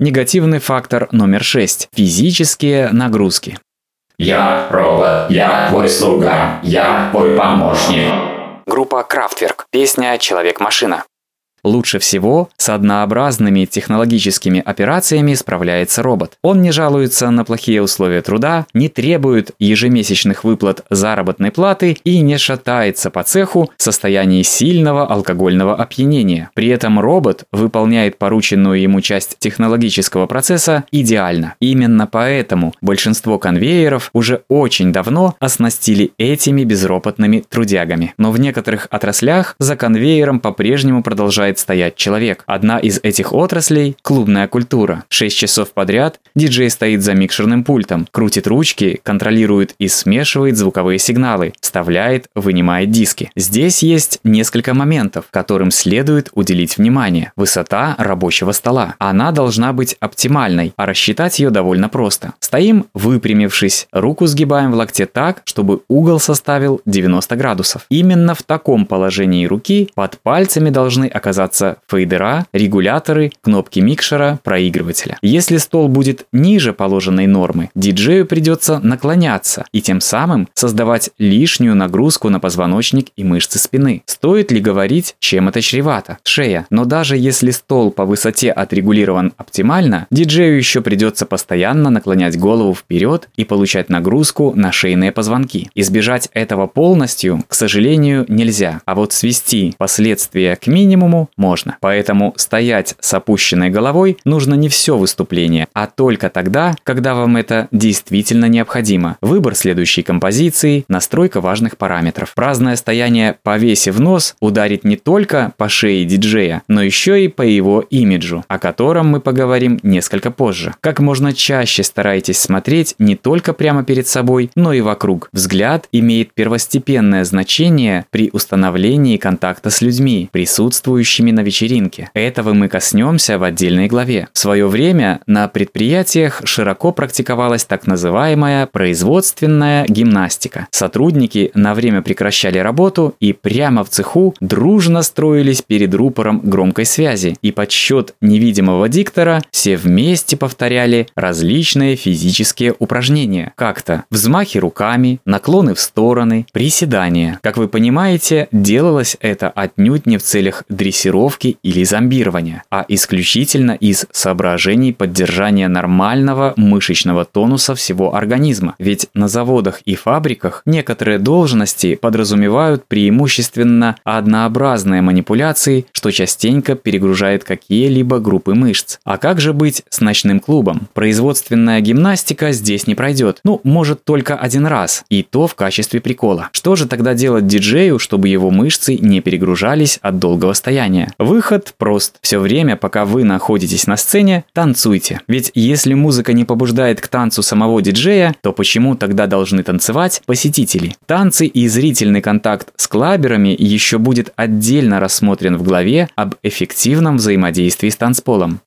Негативный фактор номер 6 – физические нагрузки. Я робот, я твой слуга, я твой помощник. Группа Крафтверк. Песня «Человек-машина». Лучше всего с однообразными технологическими операциями справляется робот. Он не жалуется на плохие условия труда, не требует ежемесячных выплат заработной платы и не шатается по цеху в состоянии сильного алкогольного опьянения. При этом робот выполняет порученную ему часть технологического процесса идеально. Именно поэтому большинство конвейеров уже очень давно оснастили этими безропотными трудягами. Но в некоторых отраслях за конвейером по-прежнему продолжает продолжает стоять человек. Одна из этих отраслей – клубная культура. Шесть часов подряд диджей стоит за микшерным пультом, крутит ручки, контролирует и смешивает звуковые сигналы, вставляет, вынимает диски. Здесь есть несколько моментов, которым следует уделить внимание. Высота рабочего стола. Она должна быть оптимальной, а рассчитать ее довольно просто. Стоим, выпрямившись, руку сгибаем в локте так, чтобы угол составил 90 градусов. Именно в таком положении руки под пальцами должны оказаться оказаться фейдера, регуляторы, кнопки микшера, проигрывателя. Если стол будет ниже положенной нормы, диджею придется наклоняться и тем самым создавать лишнюю нагрузку на позвоночник и мышцы спины. Стоит ли говорить, чем это чревато? Шея. Но даже если стол по высоте отрегулирован оптимально, диджею еще придется постоянно наклонять голову вперед и получать нагрузку на шейные позвонки. Избежать этого полностью, к сожалению, нельзя. А вот свести последствия к минимуму можно. Поэтому стоять с опущенной головой нужно не все выступление, а только тогда, когда вам это действительно необходимо. Выбор следующей композиции, настройка важных параметров. Праздное стояние повесив нос ударит не только по шее диджея, но еще и по его имиджу, о котором мы поговорим несколько позже. Как можно чаще старайтесь смотреть не только прямо перед собой, но и вокруг. Взгляд имеет первостепенное значение при установлении контакта с людьми, присутствующими ведущими на вечеринке. Этого мы коснемся в отдельной главе. В свое время на предприятиях широко практиковалась так называемая производственная гимнастика. Сотрудники на время прекращали работу и прямо в цеху дружно строились перед рупором громкой связи. И под счет невидимого диктора все вместе повторяли различные физические упражнения. Как-то взмахи руками, наклоны в стороны, приседания. Как вы понимаете, делалось это отнюдь не в целях дрессировки дрессировки или зомбирования, а исключительно из соображений поддержания нормального мышечного тонуса всего организма. Ведь на заводах и фабриках некоторые должности подразумевают преимущественно однообразные манипуляции, что частенько перегружает какие-либо группы мышц. А как же быть с ночным клубом? Производственная гимнастика здесь не пройдет. Ну, может только один раз, и то в качестве прикола. Что же тогда делать диджею, чтобы его мышцы не перегружались от долгого стояния? Движения. Выход прост. Все время, пока вы находитесь на сцене, танцуйте. Ведь если музыка не побуждает к танцу самого диджея, то почему тогда должны танцевать посетители? Танцы и зрительный контакт с клаберами еще будет отдельно рассмотрен в главе об эффективном взаимодействии с танцполом.